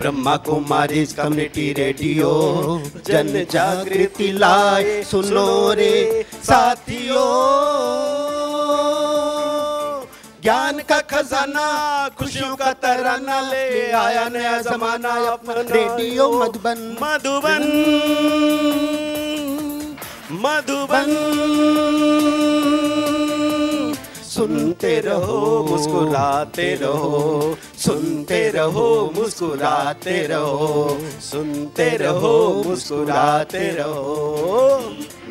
Brahma Kumari community radio जन जागृति लाए सुनो रे साथियों। ज्ञान का खजाना खुशियों का तराना ले आया नया जमाना अपना। रेडियो मधुबन। मधुबन मधुबन। सुनते रहो मुस्कुराते रहो सुनते रहो मुस्कुराते रहो सुनते रहो मुस्कुराते रहो।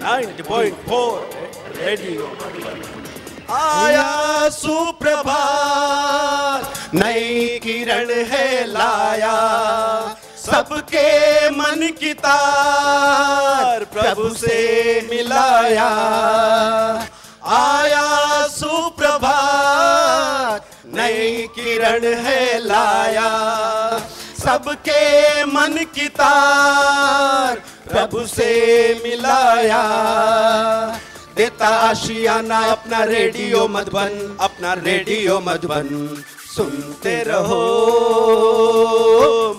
90.4 रेडियो। आया सुप्रभात नई किरण है लाया सबके मन की तार प्रभु से मिलाया। आया सुप्रभात, नई किरण है लाया। सबके मन की तार प्रभु से मिलाया। देता आशियाना, अपना रेडियो मधुबन अपना रेडियो मधुबन सुनते रहो,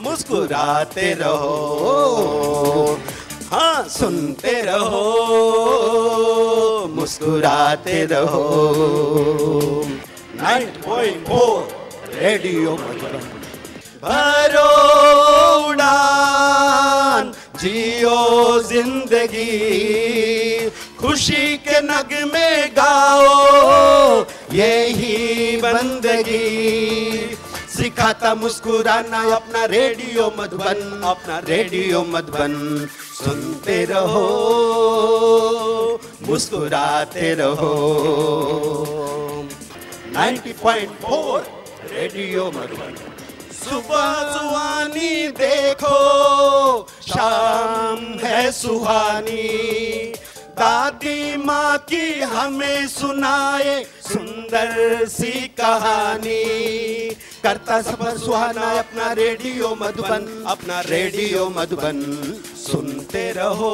मुस्कुराते रहो। हाँ सुनते रहो, मुस्कुराते रहो। 90.4 रेडियो भरो उड़ान, जियो ज़िंदगी। खुशी के नग में गाओ, यही बंदगी। सिखाता मुस्कुराना, अपना रेडियो मधुबन अपना रेडियो मधुबन सुनते रहो, मुस्कुराते रहो। 90.4 रेडियो मधुबन सुबह सुहानी देखो, शाम है सुहानी। दादी माँ की हमें सुनाए सुंदर सी कहानी। करता सफ़र सुहाना अपना रेडियो मधुबन अपना रेडियो मधुबन। सुनते रहो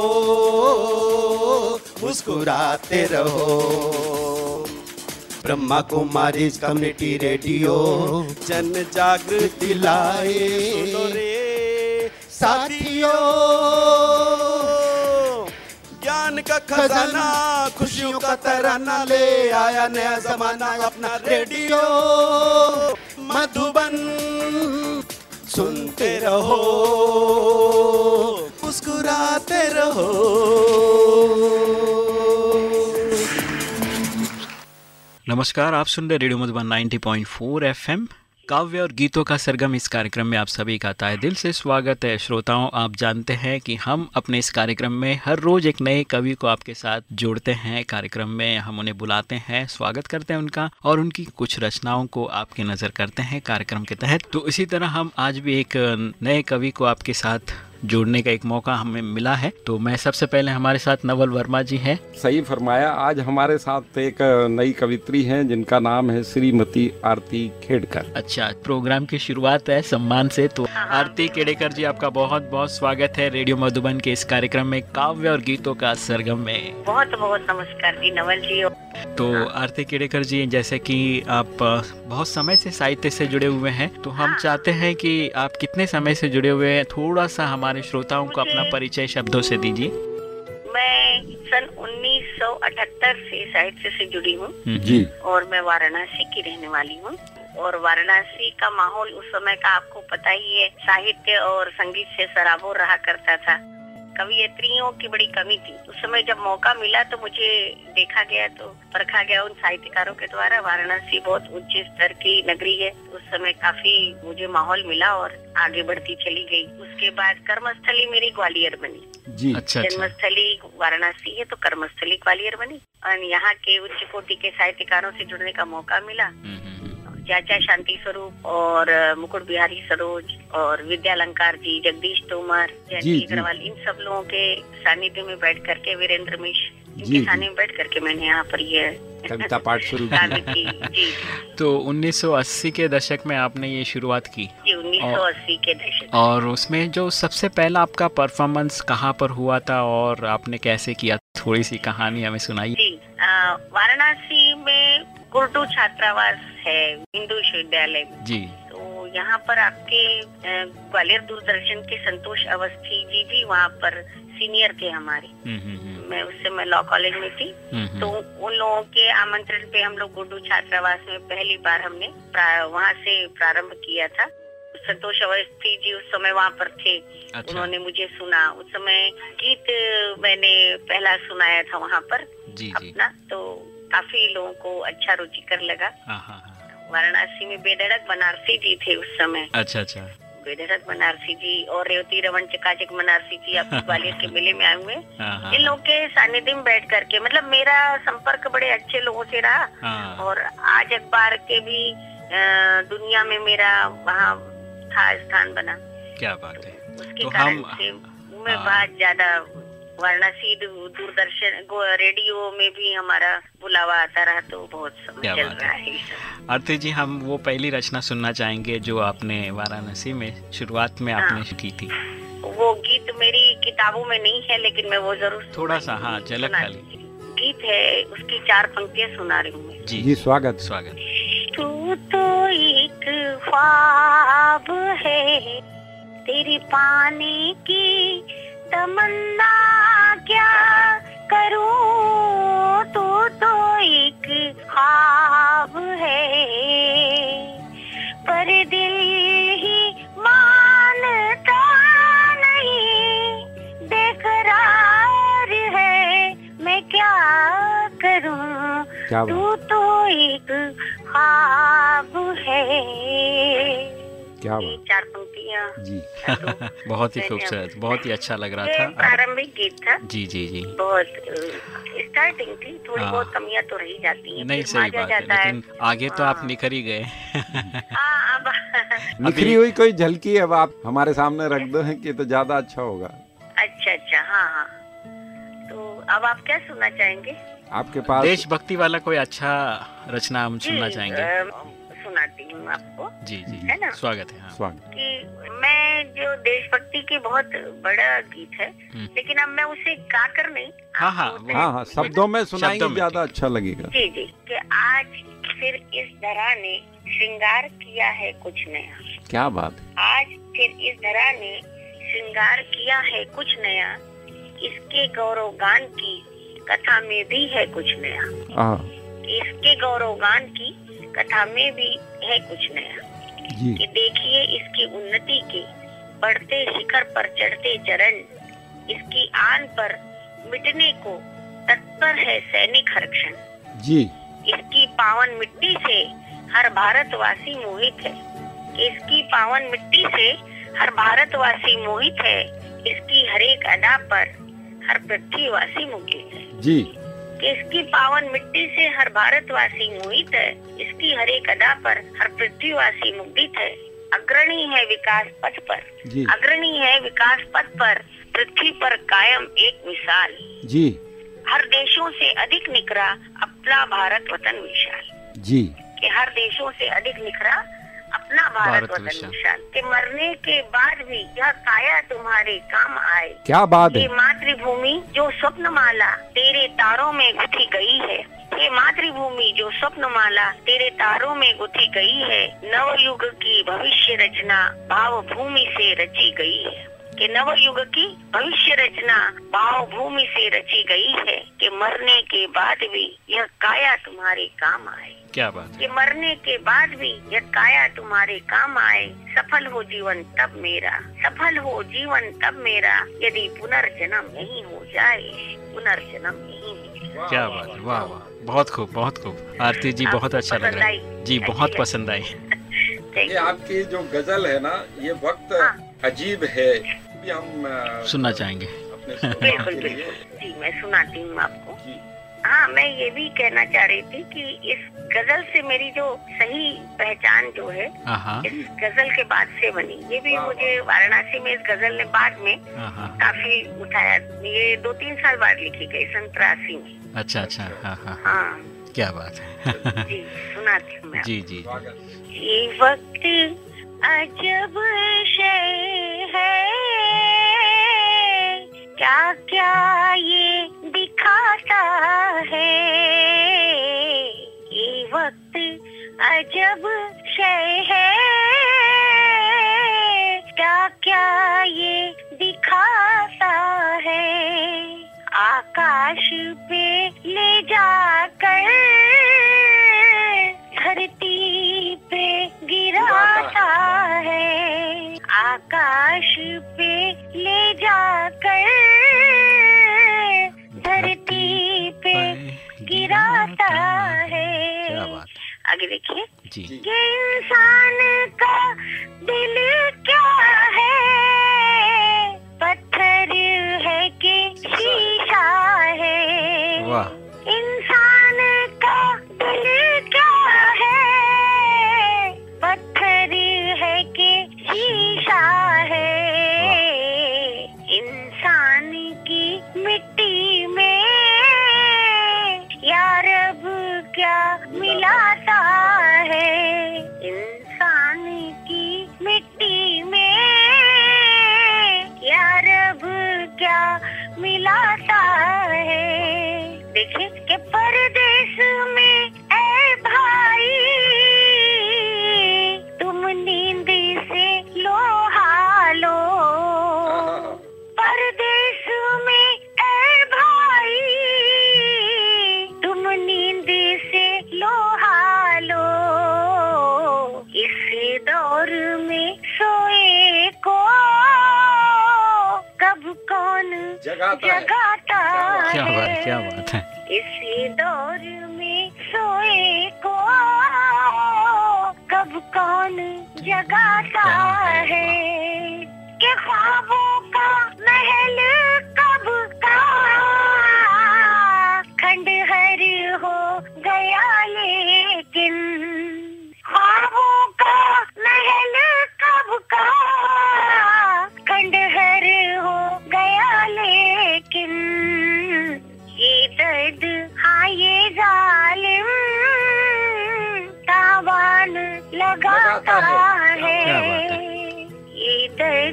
मुस्कुराते रहो। ब्रह्मा कुमारी कम्युनिटी रेडियो जन जागृति लाए। साथियों ज्ञान का खजाना खजाना। खुशियों का तराना ले आया नया जमाना अपना रेडियो। मधुबन सुनते रहो। मुस्कुराते रहो। नमस्कार आप सुन रहे रेडियो मधुबन 90.4 एफएम। काव्य और गीतों का सरगम इस कार्यक्रम में आप सभी का ताय दिल से स्वागत है। श्रोताओं, आप जानते हैं कि हम अपने इस कार्यक्रम में हर रोज़ एक नए कवि को आपके साथ जोड़ते हैं। कार्यक्रम में हम उन्हें बुलाते हैं, स्वागत करते हैं उनका और उनकी कुछ रचनाओं को आपकी नज़र करते हैं। कार्यक्रम के तहत तो इसी तरह हम आज भी एक नए कवि को आपके साथ जोड़ने का एक मौका हमें मिला है। तो मैं सबसे पहले हमारे साथ नवल वर्मा जी हैं। सही फरमाया आज हमारे साथ एक नई कवित्री हैं जिनका नाम है श्रीमती आरती खेड़कर। अच्छा प्रोग्राम की शुरुआत है सम्मान से तो आरती केड़ेकर जी आपका बहुत बहुत स्वागत है रेडियो मधुबन के इस कार्यक्रम में काव्य और गीतों का सरगम में। बहुत बहुत नमस्कार जी नवल जी तो आरती केड़ेकर जी जैसे कि आप बहुत समय से साहित्य से जुड़े हुए हैं तो हम चाहते हैं कि आप कितने समय से जुड़े हुए हैं? थोड़ा सा हमारे श्रोताओं को अपना परिचय शब्दों से दीजिए। मैं सन 1978 से साहित्य से जुड़ी हूँ। जी। और मैं वाराणसी की रहने वाली हूँ। और वाराणसी का माहौल उस समय का आपको पता ही है साहित्य और संगीत से सराबोर रहा करता था। कवियत्रियों की बड़ी कमी थी। उस समय जब मौका मिला तो मुझे देखा गया तो परखा गया उन साहित्यकारों के द्वारा। वाराणसी बहुत उच्च स्तर की नगरी है। उस समय काफ़ी मुझे माहौल मिला और आगे बढ़ती चली गई। उसके बाद कर्मस्थली मेरी ग्वालियर बनी। जी। अच्छा अच्छा। जन्मस्थली वाराणसी है तो कर्मस्थली ग्वालियर बनी। और यहाँ के उच्च कोटि के साहित्यकारों से जुड़ने का मौका मिला। हम्म, हम्म, हम्म। चाचा शांति स्वरूप और मुकुट बिहारी सरोज और विद्यालंकार जी जगदीश तोमर जयंती अग्रवाल इन सब लोगों के सानिध्य में बैठ करके वीरेंद्र मिश्र जी, इनके में बैठ करके मैंने यहाँ पर ये कविता पाठ शुरू की। तो 1980 के दशक में आपने ये शुरुआत की। जी उन्नीस सौ अस्सी के दशक और उसमें जो सबसे पहला आपका परफॉर्मेंस कहाँ पर हुआ था और आपने कैसे किया? थोड़ी सी कहानी हमें सुनाइए। अ, वाराणसी में कुर्टू छात्रावास है हिंदू विश्वविद्यालय। जी। तो यहाँ पर आपके ग्वालियर दूरदर्शन के संतोष अवस्थी जी भी वहाँ पर सीनियर थे हमारे। हम्म, हम्म, हम्म, मैं उस समय लॉ कॉलेज में थी। तो उन लोगों के आमंत्रण पे हम लोग गुड्डू छात्रावास में पहली बार हमने वहाँ से प्रारंभ किया था। संतोष अवस्थी जी उस समय वहाँ पर थे। अच्छा। उन्होंने मुझे सुना। उस समय गीत मैंने पहला सुनाया था वहाँ पर जी अपना जी। अपना। तो काफ़ी लोगों को अच्छा रुचिकर लगा। हाँ हाँ हाँ। वाराणसी में बेधड़क बनारसी जी थे उस समय। अच्छा अच्छा। बेधड़क बनारसी जी और रेवती रमन चकाचक बनारसी जी आपके ग्वालियर के मेले में आए हुए। इन लोग के सानिध्य में बैठ करके मतलब मेरा संपर्क बड़े अच्छे लोगों से रहा। और आज अखबार के भी दुनिया में मेरा वहाँ था स्थान बना। क्या बात है। उसके तो कारण हम- से मैं। बहुत ज़्यादा वाराणसी दूरदर्शन रेडियो में भी हमारा बुलावा आता रहा तो बहुत समय चल रहा है। है। आरती जी हम वो पहली रचना सुनना चाहेंगे जो आपने वाराणसी में शुरुआत में आपने हाँ। की थी। वो गीत मेरी किताबों में नहीं है लेकिन मैं वो ज़रूर थोड़ा सा, हाँ, झलक खाली। गीत है उसकी चार पंक्तियाँ सुना रही हूँ जी जी स्वागत। स्वागत। तू तो एक ख्वाब है तेरी पाने की तमन्ना क्या करूँ? तू तो एक ख्वाब है। पर दिल ही मानता नहीं। बेकरार है मैं क्या करूँ? क्या तू तो एक खाब है। क्या चार पंक्तियाँ जी। बहुत ही खूबसूरत बहुत ही अच्छा लग रहा था। प्रारंभिक गीत था। जी जी जी। बहुत स्टार्टिंग थी थोड़ी हाँ। बहुत कमियाँ तो रही जाती हैं नहीं सही बात है लेकिन आगे तो आप हाँ। निखर ही गए। हाँ निखरी हुई कोई झलकी अब आप हमारे सामने रख दो है कि तो ज़्यादा अच्छा होगा। अच्छा अच्छा हाँ हाँ। तो अब आप क्या सुनना चाहेंगे? आपके पास देशभक्ति वाला कोई अच्छा रचना हम सुनना चाहेंगे? हूँ आपको। जी जी है ना? स्वागत है हाँ। स्वागत। कि मैं जो देशभक्ति की बहुत बड़ा गीत है हम्म। लेकिन अब मैं उसे गाकर नहीं हाँ, हाँ, हाँ हाँ शब्दों में सुनाएँगे ज़्यादा अच्छा लगेगा। जी जी कि आज फिर इस धरा ने श्रृंगार किया है कुछ नया। क्या बात आज फिर इस धरा ने श्रृंगार किया है कुछ नया। इसके गौरव गान की कथा में भी है कुछ नया। हाँ। इसके गौरव गान की कथा में भी है कुछ नया। कि देखिए इसकी उन्नति के बढ़ते शिखर पर चढ़ते चरण इसकी आन पर मिटने को तत्पर है सैनिक हर क्षण जी। इसकी पावन मिट्टी से हर भारतवासी मोहित है। इसकी पावन मिट्टी से हर भारतवासी मोहित है। इसकी हरेक अदा पर हर पृथ्वीवासी मुग्ध है। जी। कि इसकी पावन मिट्टी से हर भारतवासी मोहित है। इसकी हरेक अदा पर हर पृथ्वीवासी मुग्धित है। अग्रणी है विकास पथ पर। अग्रणी है विकास पथ पर। पृथ्वी पर कायम एक मिसाल। जी। हर देशों से अधिक निकरा अपना भारत वतन विशाल। जी। कि हर देशों से अधिक निखरा अपना भारत भारत वतन विशाल। के मरने के बाद भी यह काया तुम्हारे काम आए। क्या बात ये है मातृभूमि जो स्वप्न माला तेरे तारों में गुथी गई है। ये मातृभूमि जो स्वप्न माला तेरे तारों में गुथी गई है। नवयुग की भविष्य रचना भाव भूमि से रची गई है। कि नव युग की भविष्य रचना भाव भूमि से रची गई है कि मरने के बाद भी यह काया तुम्हारे काम आए। क्या बात है? कि मरने के बाद भी यह काया तुम्हारे काम आए। सफल हो जीवन तब मेरा सफल हो जीवन तब मेरा यदि पुनर्जन्म नहीं हो जाए पुनर्जन्म नहीं हो जाए। क्या बात है वाह वाह। बहुत खूब बहुत खूब। आरती जी बहुत अच्छा लग पसंद रहा आई? है जी बहुत पसंद आई। ये आपकी जो गज़ल है ना ये वक्त हाँ। अजीब है। भी हम सुनना चाहेंगे। बिल्कुल बिल्कुल। जी मैं सुनाती हूँ आपको। हाँ मैं ये भी कहना चाह रही थी कि इस गज़ल से मेरी जो सही पहचान जो है हाँ हाँ। इस गज़ल के बाद से बनी। ये भी मुझे वाराणसी में इस गज़ल ने बाद में हाँ काफ़ी उठाया। ये दो तीन साल बाद लिखी गई सन तिरासी में। अच्छा अच्छा। हाँ हाँ हाँ। क्या बात है। जी सुनाती हूँ जी जी ये वक्त अजब है। क्या क्या ये दिखाता है? ये वक्त अजब शय है। क्या क्या ये दिखाता है? आकाश पे ले जाकर धरती पे गिराता है। क्या है। आगे देखिए। ये इंसान का दिल क्या है? क्या बात है।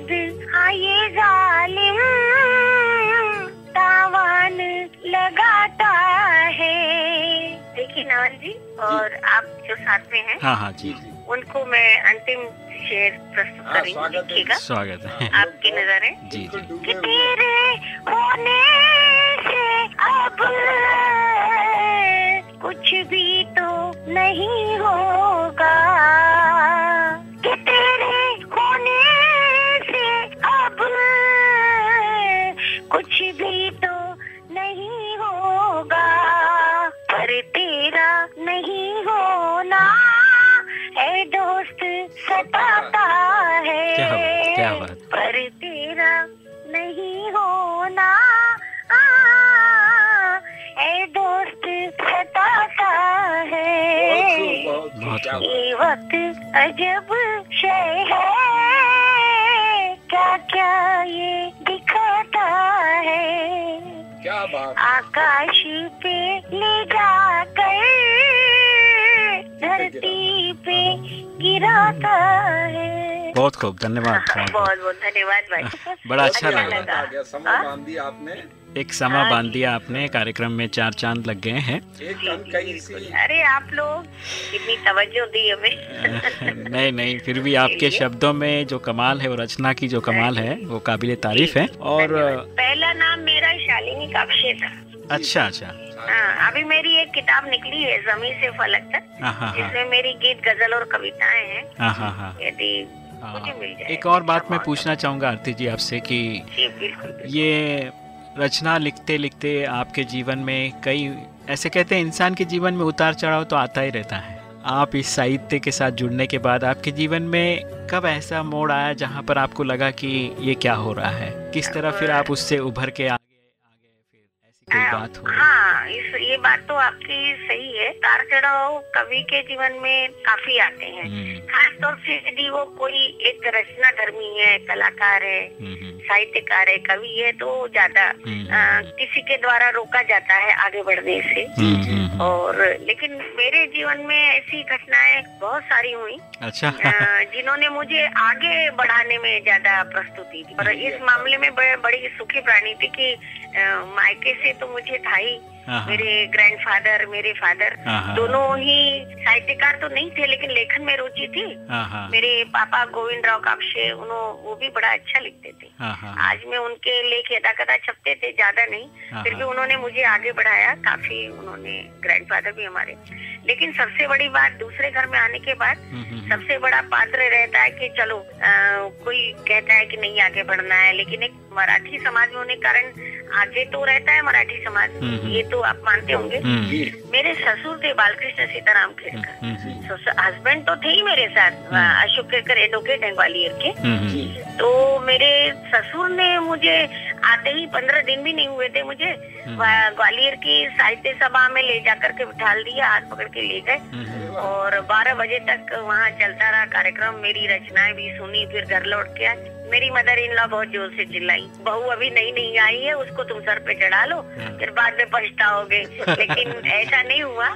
हाँ जालिम तावान लगाता है। देखिए नवल जी और आप जो साथ में हैं हाँ हाँ जी उनको मैं अंतिम शेर प्रस्तुत हाँ, करेंगी है। स्वागत है। आपकी नज़रें जी जी। कि तेरे होने से अब कुछ भी तो नहीं होगा। सताता है। क्या बात, क्या बात। पर तेरा नहीं होना। आ, ए दोस्त सताता है। ये वक्त अजब शय है। क्या क्या ये दिखाता है? क्या बात। आकाश पे ले जाकर धरती पे गिराता है। बहुत खूब धन्यवाद बहुत बहुत बहुत धन्यवाद भाई। बड़ा अच्छा लगा। समय हाँ? बाँध दिया आपने। एक समा बाँध दिया आपने कार्यक्रम में चार चाँद लग गए हैं। अरे आप लोग इतनी तवज्जो दी हमें। नहीं नहीं फिर भी आपके शब्दों में जो कमाल है और रचना की जो कमाल है वो काबिल तारीफ़ है। और पहला नाम मेरा शालिनी काक्षे था। अच्छा अच्छा। हाँ अभी मेरी एक किताब निकली है जमी से फलक तक। हाँ हाँ हाँ। जिसमें मेरी गीत गज़ल और कविताएँ हैं। हाँ हाँ हाँ। यदि एक और बात मैं पूछना चाहूँगा आरती जी आपसे कि। ये रचना लिखते लिखते आपके जीवन में कई ऐसे कहते हैं इंसान के जीवन में उतार चढ़ाव तो आता ही रहता है। आप इस साहित्य के साथ जुड़ने के बाद आपके जीवन में कब ऐसा मोड़ आया जहाँ पर आपको लगा कि ये क्या हो रहा है? किस तरह फिर आप उससे उभर के ऐसी कोई बात हो। हाँ इस ये बात तो आपकी सही है। तार चढ़ाव कवि के जीवन में काफ़ी आते हैं। हम्म, खासतौर से यदि वो कोई एक रचना धर्मी है कलाकार है हम्म, हम्म, साहित्यकार है कवि है तो ज़्यादा किसी के द्वारा रोका जाता है आगे बढ़ने से। और लेकिन मेरे जीवन में ऐसी घटनाएँ बहुत सारी हुई अच्छा। जिन्होंने मुझे आगे बढ़ाने में ज़्यादा प्रस्तुति दी। और इस मामले में बड़ी सुखी प्राणी थी कि मायके से तो मुझे था ही हाँ, हाँ। मेरे ग्रैंडफादर मेरे फादर हाँ। दोनों ही साहित्यकार तो नहीं थे लेकिन लेखन में रुचि थी। मेरे पापा गोविंद राव कापशे उन्हों वो भी बड़ा अच्छा लिखते थे। आज में उनके लेख यदा कदा छपते थे ज़्यादा नहीं। फिर भी। उन्होंने मुझे आगे बढ़ाया काफ़ी उन्होंने ग्रैंडफादर भी हमारे। लेकिन सबसे बड़ी बात दूसरे घर में आने के बाद हम्म, हम्म, सबसे बड़ा पात्र रहता है कि चलो अ, कोई कहता है कि नहीं आगे बढ़ना है लेकिन एक मराठी समाज में होने के कारण आगे तो रहता है मराठी समाज। हम्म, हम्म। ये तो आप मानते होंगे। हम्म, मेरे ससुर थे बालकृष्ण सीताराम खेड़कर हस्बैंड तो थे ही मेरे साथ अशोक केकर एडवोकेट है ग्वालियर के। तो मेरे ससुर ने मुझे आते ही पंद्रह दिन भी नहीं हुए थे मुझे। ग्वालियर की साहित्य सभा में ले जाकर के बिठा दिया हाथ पकड़ के ले गए। और 12 बजे तक वहाँ चलता रहा कार्यक्रम। मेरी रचनाएँ भी सुनी फिर घर लौट के आए। मेरी मदर इन लॉ बहुत ज़ोर से चिल्लाई बहू अभी नई नहीं आई है उसको तुम सर पे चढ़ा लो फिर बाद में पछताओगे। लेकिन ऐसा नहीं हुआ।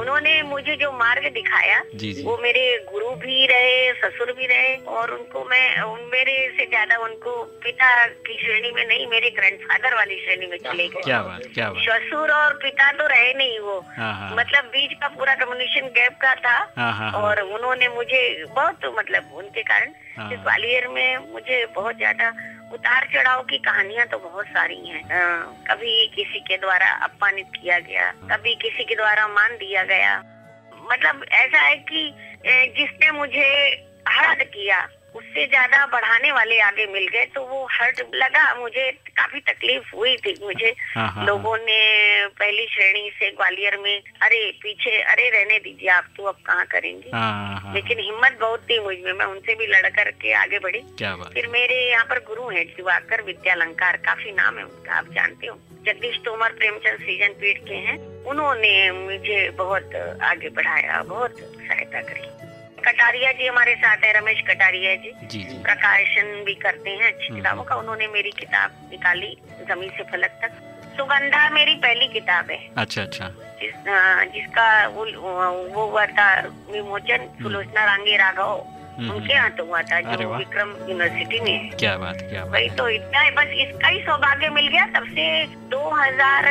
उन्होंने मुझे जो मार्ग दिखाया जी जी। वो मेरे गुरु भी रहे ससुर भी रहे और उनको मैं उन- मेरे से ज़्यादा उनको पिता की श्रेणी में नहीं मेरे ग्रैंडफादर वाली श्रेणी में चले गए। क्या बात क्या बात। ससुर और पिता तो रहे नहीं वो। हाँ हाँ। मतलब बीच का पूरा कम्युनिकेशन गैप का था हाँ हाँ हाँ। और उन्होंने मुझे बहुत मतलब उनके कारण हाँ। ग्वालियर में मुझे बहुत ज़्यादा उतार चढ़ाव की कहानियाँ तो बहुत सारी हैं। कभी किसी के द्वारा अपमानित किया गया, कभी किसी के द्वारा मान दिया गया। मतलब ऐसा है कि जिसने मुझे हर्ट किया उससे ज़्यादा बढ़ाने वाले आगे मिल गए तो वो हर्ट लगा मुझे काफ़ी तकलीफ़ हुई थी मुझे हाँ, हाँ, लोगों ने पहली श्रेणी से ग्वालियर में अरे पीछे अरे रहने दीजिए आप तो अब कहाँ करेंगे? हाँ हाँ लेकिन हिम्मत बहुत थी मुझमें मैं उनसे भी लड़ करके आगे बढ़ी। क्या बात फिर मेरे यहाँ पर गुरु हैं दिवाकर विद्यालंकार काफ़ी नाम है उनका आप जानते हो। जगदीश तोमर प्रेमचंद सीज़न पीठ के हैं। उन्होंने मुझे बहुत आगे बढ़ाया बहुत सहायता करी। कटारिया जी हमारे साथ है रमेश कटारिया जी जी जी प्रकाशन भी करते हैं अच्छी हम्म। किताबों का उन्होंने मेरी किताब निकाली ज़मीन से फलक तक सुगंधा मेरी पहली किताब है अच्छा अच्छा जिस, आ, जिसका वो वो हुआ था विमोचन सुलोचना रांगे राघव हम्म, उनके यहाँ तो हुआ था जो विक्रम यूनिवर्सिटी में है। क्या बात क्या बात। वही तो इतना है बस इसका ही सौभाग्य मिल गया तब से 2000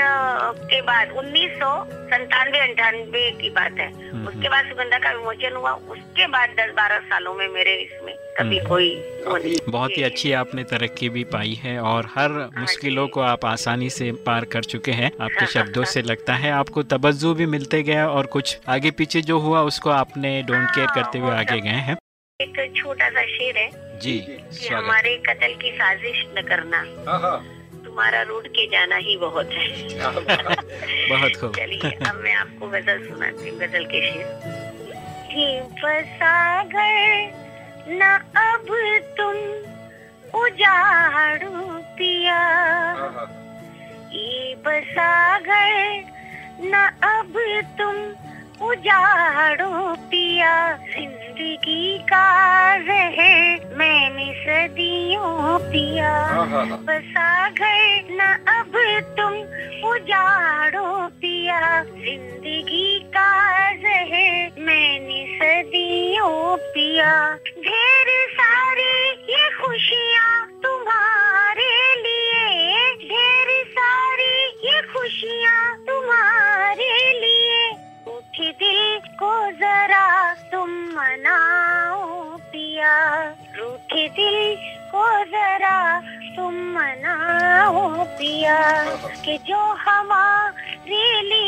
के बाद उन्नीस सौ संतानवे अंठानवे की बात है। उसके बाद सुगंधा का विमोचन हुआ। उसके बाद दस बारह सालों में मेरे इसमें कभी हम्म। कोई बहुत ही अच्छी आपने तरक्की भी पाई है और हर मुश्किलों को आप आसानी से पार कर चुके हैं। आपके शब्दों से लगता है आपको तवज्जो भी मिलते गया और कुछ आगे पीछे जो हुआ उसको आपने डोंट केयर करते हुए आगे गए हैं। एक छोटा सा शेर है। जी कि हमारे कत्ल की साजिश न करना। तुम्हारा रूट के जाना ही बहुत है। बहुत खूब। चलिए अब मैं आपको गज़ल सुनाती हूँ गज़ल के शेर। ये बसागर न अब तुम उजाड़ो पिया। ये बसागर न अब तुम उजाड़ो पिया ज़िंदगी का रहे मैंने सदियों पिया। बसागर न अब तुम उजाड़ो पिया ज़िंदगी का रहे मैंने सदियों पिया। ढेर सारी ये खुशियाँ तुम्हारे लिए ढेर सारी ये खुशियाँ तुम्हारे लिए। को जरा तुम मनाओ पिया। रूठे दिल को जरा तुम मनाओ पिया। के जो हमारे लिए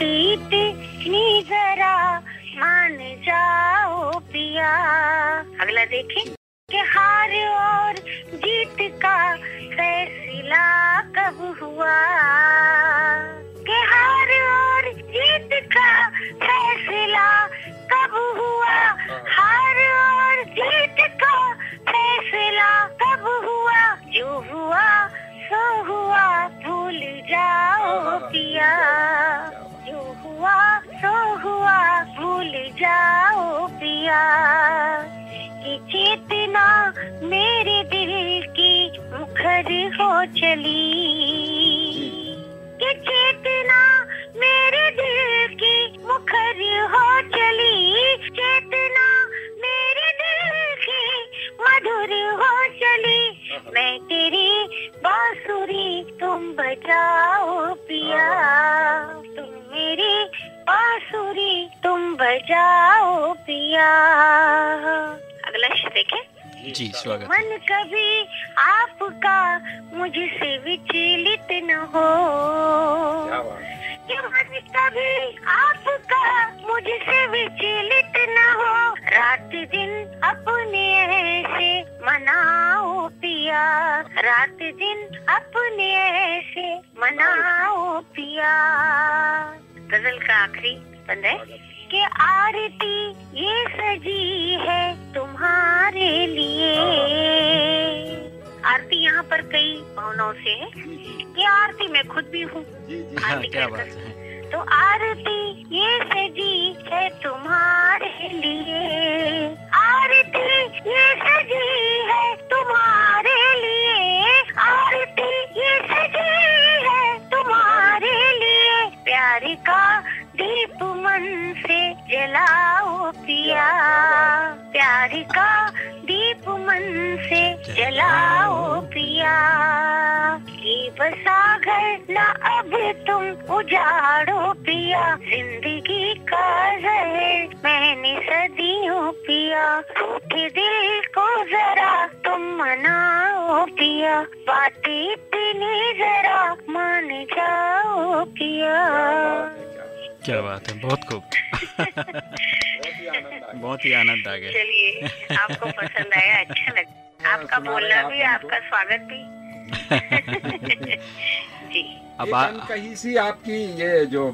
इतनी जरा मान जाओ पिया। अगला देखें कि हार और जीत का फैसला कब हुआ। जाओ पिया ये चेतना मेरे दिल की मुखर हो चली। कि चेतना मेरे दिल की मुखर हो चली। चेतना मेरे दिल की मधुर हो चली। मैं तेरी बांसुरी तुम बजाओ पिया। तुम मेरी बांसुरी बजाओ पिया। अगला देखें। जी स्वागत मन कभी आपका मुझसे विचलित न हो। मन कभी आपका मुझसे विचलित न हो। रात दिन अपने ऐसे मनाओ पिया। रात दिन अपने ऐसे मनाओ पिया। गज़ल का आखिरी बंद है। कि आरती ये सजी है तुम्हारे लिए। आरती यहाँ पर कई भावनाओं से है। कि आरती मैं खुद भी हूँ। हाँ, आरती क्या बात है। तो आरती ये सजी है तुम्हारे लिए। आरती ये सजी है तुम्हारे लिए। आरती ये सजी है तुम्हारे लिए। प्यार का दीप मन जलाओ पिया। प्यार का दीप मन से जलाओ पिया। ये बसा घर न अब तुम उजाड़ो पिया। ज़िंदगी का जहर मैंने सदियों पिया। रूठे दिल को जरा तुम मनाओ पिया। बातें इतनी जरा मान जाओ पिया। क्या बात है बहुत खूब। बहुत ही आनंद आ गया। चलिए आपको पसंद आया अच्छा लगा आपका बोलना भी आपका। स्वागत भी। जी। अब एक आ, अनकही सी आपकी ये जो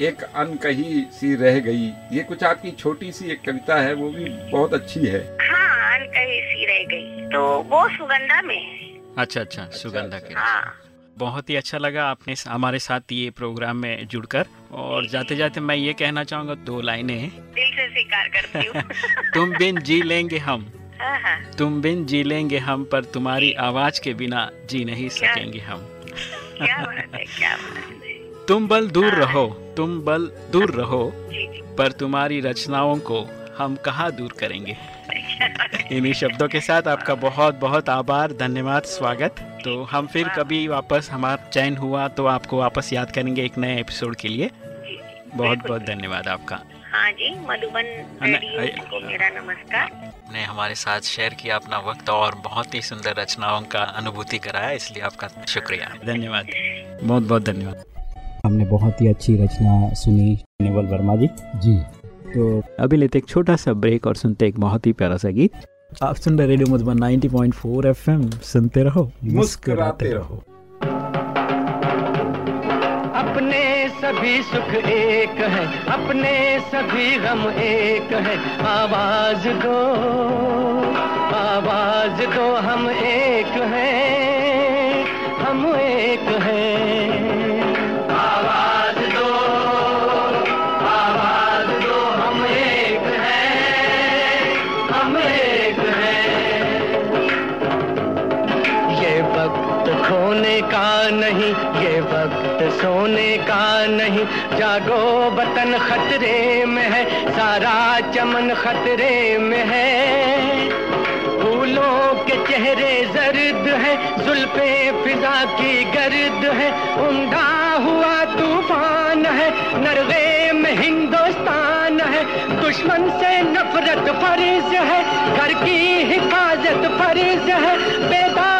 एक अनकही सी रह गई ये कुछ आपकी छोटी सी एक कविता है वो भी बहुत अच्छी है। हाँ कहीं सी रह गई। तो वो सुगंधा में है। अच्छा अच्छा सुगंधा के हाँ। बहुत ही अच्छा लगा आपने हमारे साथ ये प्रोग्राम में जुड़कर। और जाते जाते मैं ये कहना चाहूँगा दो लाइनें दिल से स्वीकार करती हूँ। तुम बिन जी लेंगे हम। हाँ हाँ। तुम बिन जी लेंगे हम पर तुम्हारी आवाज़ के बिना जी नहीं सकेंगे हम। क्या बात है क्या बात है। तुम बल दूर रहो तुम बल दूर रहो पर तुम्हारी रचनाओं को हम कहाँ दूर करेंगे? इन्हीं शब्दों के साथ आपका बहुत बहुत आभार धन्यवाद स्वागत। तो हम फिर कभी वापस हमारा चयन हुआ तो आपको वापस याद करेंगे एक नए एपिसोड के लिए। बहुत बहुत धन्यवाद आपका। हाँ जी मधुबन को मेरा नमस्कार। ने हमारे साथ शेयर किया अपना वक्त और बहुत ही सुंदर रचनाओं का अनुभूति कराया इसलिए आपका शुक्रिया। धन्यवाद। बहुत बहुत धन्यवाद। हमने बहुत ही अच्छी रचना सुनी नेवल वर्मा जी। जी। तो अभी लेते एक छोटा सा ब्रेक और सुनते एक बहुत ही प्यारा सा गीत। आप सुन रहे रेडियो मधुबन 90.4 एफएम सुनते रहो, मुस्कुराते रहो। अपने सभी सुख एक है, अपने सभी गम एक है। आवाज़ दो आवाज़ दो, हम एक हैं, हम एक हैं। खोने का नहीं, ये वक्त सोने का नहीं। जागो वतन खतरे में है, सारा चमन खतरे में है। फूलों के चेहरे जर्द है, जुल्फे फिजा की गर्द है। उमदा हुआ तूफ़ान है, नरवे में हिंदुस्तान है। दुश्मन से नफरत फ़र्ज़ है, घर की हिफाजत फ़र्ज़ है। बेदार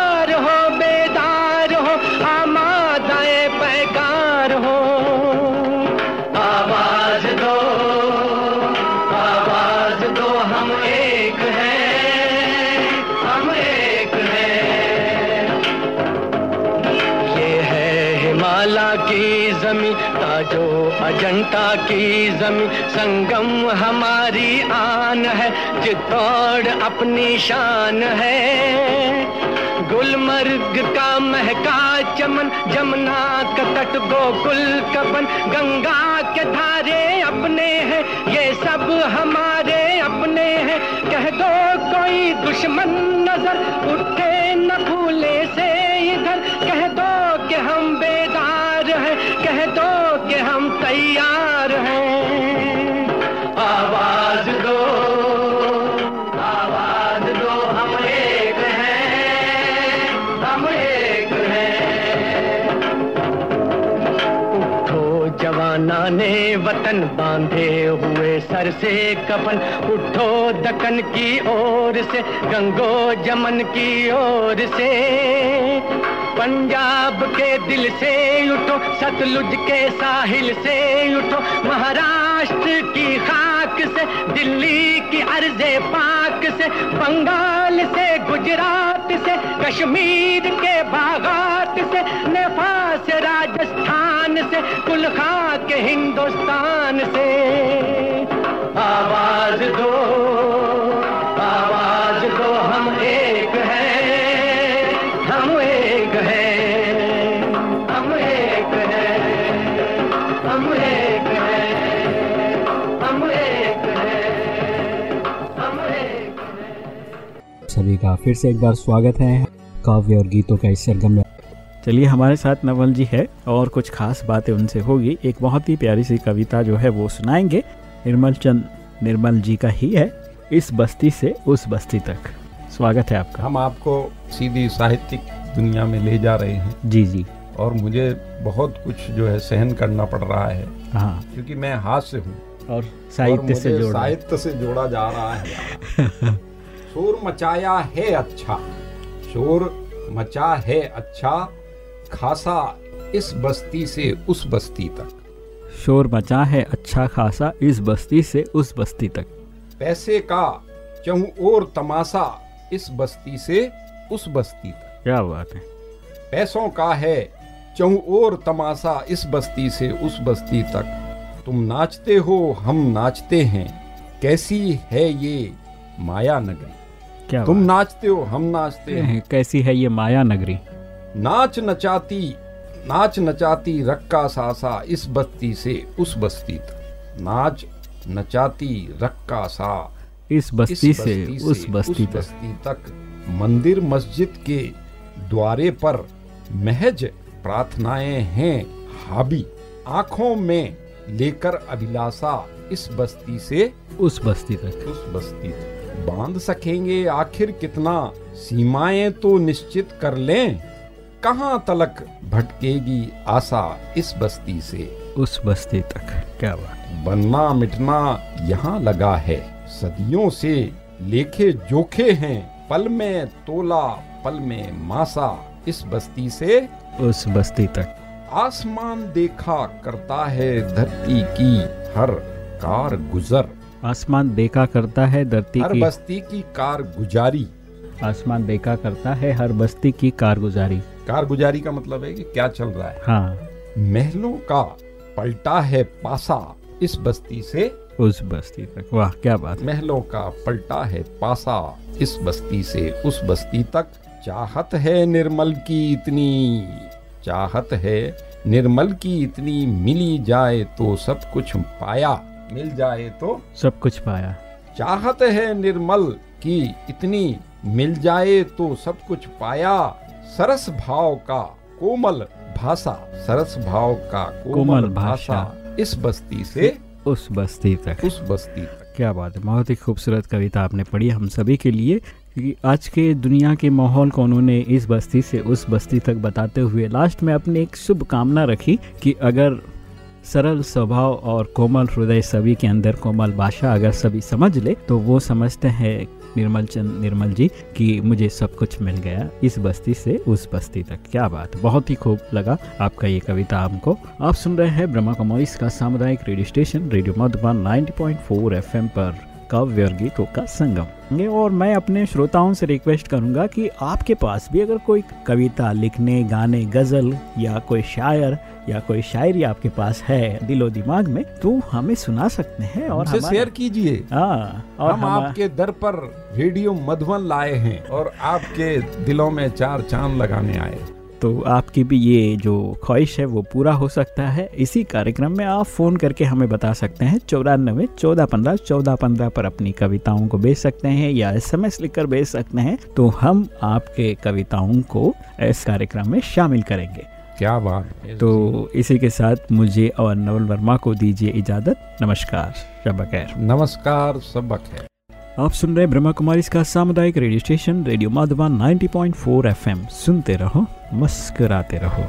अजंता की जमी संगम हमारी आन है, चित्तौड़ अपनी शान है। गुलमर्ग का महका चमन जमुना का तट गोकुल कपन गंगा के धारे अपने हैं, ये सब हमारे से कफन उठो दकन की ओर से, गंगो जमन की ओर से। पंजाब के दिल से उठो, सतलुज के साहिल से उठो, महाराष्ट्र की खाक से, दिल्ली की अर्जे पाक से, बंगाल से, गुजरात से, कश्मीर के बागात से, नेपाल से, राजस्थान से कुलखा के हिंदुस्तान से। आवाज़ दो आवाज़ दो हम एक हैं हम एक हैं हम एक हैं हम एक हैं हम एक हैं हम एक सभी का फिर से एक बार स्वागत है काव्य और गीतों का इस सरगम में। चलिए हमारे साथ नवल जी है और कुछ खास बातें उनसे होगी। एक बहुत ही प्यारी सी कविता जो है वो सुनाएँगे। निर्मल चंद निर्मल जी का ही है इस बस्ती से उस बस्ती तक। स्वागत है आपका। हम आपको सीधी साहित्यिक दुनिया में ले जा रहे हैं। जी जी। और मुझे बहुत कुछ जो है सहन करना पड़ रहा है। हाँ। क्योंकि मैं हाथ से हूँ। और साहित्य से जोड़ा साहित्य से जोड़ा जा रहा है। शोर मचाया है अच्छा। शोर मचा है अच्छा। खासा इस बस्ती से उस बस्ती तक। शोर मचा है अच्छा खासा इस बस्ती से उस बस्ती तक। पैसे का चहु और तमाशा इस बस्ती से उस बस्ती तक? क्या बात है। पैसों का है चहु और तमाशा इस बस्ती से उस बस्ती तक? तुम नाचते हो हम नाचते हैं। कैसी है ये माया नगरी? क्या तुम नाचते हो हम नाचते हैं है? कैसी है ये माया नगरी? नाच नचाती नाच नचाती रक्का सासा इस बस्ती से उस बस्ती तक। नाच नचाती रक्का सा इस बस्ती, इस बस्ती से से उस बस्ती तक। बस्ती तक। मंदिर मस्जिद के द्वारे पर महज प्रार्थनाएँ हैं हाबी। आँखों में लेकर अभिलाषा इस बस्ती से उस बस्ती तक। उस बस्ती तक। बाँध सकेंगे आखिर कितना? सीमाएँ तो निश्चित कर लें। कहाँ तलक भटकेगी आशा इस बस्ती से? उस बस्ती तक क्या बात? बनना मिटना यहाँ लगा है। सदियों से लेखे जोखे हैं पल में तोला पल में मासा इस बस्ती से। उस बस्ती तक। आसमान देखा करता है धरती की हर कार गुजर आसमान देखा करता है धरती हर की बस्ती की कार गुजारी आसमान देखा करता है हर बस्ती की कारगुजारी। कारगुजारी का मतलब है कि क्या चल रहा है? हाँ। महलों का पलटा है पासा इस बस्ती से। उस बस्ती तक। वाह क्या बात महलों का पलटा है पासा इस बस्ती से उस बस्ती तक। चाहत है निर्मल की इतनी चाहत है निर्मल की इतनी मिली जाए तो सब कुछ पाया मिल जाए तो सब कुछ पाया। चाहत है निर्मल की इतनी मिल जाए तो सब कुछ पाया सरस भाव का कोमल भाषा सरस भाव का कोमल, भाषा इस बस्ती से उस बस्ती तक। उस बस्ती तक। क्या बात है बहुत ही खूबसूरत कविता आपने पढ़ी हम सभी के लिए क्योंकि आज के दुनिया के माहौल को उन्होंने इस बस्ती से उस बस्ती तक बताते हुए लास्ट में अपनी एक शुभ कामना रखी कि अगर सरल स्वभाव और कोमल हृदय सभी के अंदर कोमल भाषा अगर सभी समझ ले तो वो समझते हैं निर्मल चंद, निर्मल जी, कि मुझे सब कुछ मिल गया इस बस्ती से, उस बस्ती तक। क्या बात, बहुत ही खूब लगा आपका ये कविता हमको। आप सुन रहे हैं ब्रह्मा कमोइस का सामुदायिक radio station, radio Madhuban 90.4 FM पर, काव्य और गीतों का संगम। ये और मैं अपने श्रोताओं से रिक्वेस्ट करूँगा कि आपके पास भी अगर कोई कविता लिखने गाने गज़ल या कोई शायर या कोई शायरी आपके पास है दिलो दिमाग में तो हमें सुना सकते हैं और शेयर कीजिए। हाँ और हम हम आपके दर पर रेडियो मधुबन लाए हैं और आपके दिलों में चार चाँद लगाने आए। तो आपकी भी ये जो ख्वाहिश है वो पूरा हो सकता है। इसी कार्यक्रम में आप फ़ोन करके हमें बता सकते हैं। चौरानबे चौदह पंद्रह चौदह पंद्रह पर अपनी कविताओं को भेज सकते हैं या एस एसएमएस लिखकर भेज सकते हैं। तो हम आपके कविताओं को इस कार्यक्रम में शामिल करेंगे। क्या बात तो इसी के साथ मुझे और नवल वर्मा को दीजिए इजाज़त। नमस्कार नमस्कार सबक है आप सुन रहे ब्रह्मा कुमारी इसका सामुदायिक radio station, radio Madhava 90.4 FM. सुनते रहो, मस्कराते रहो।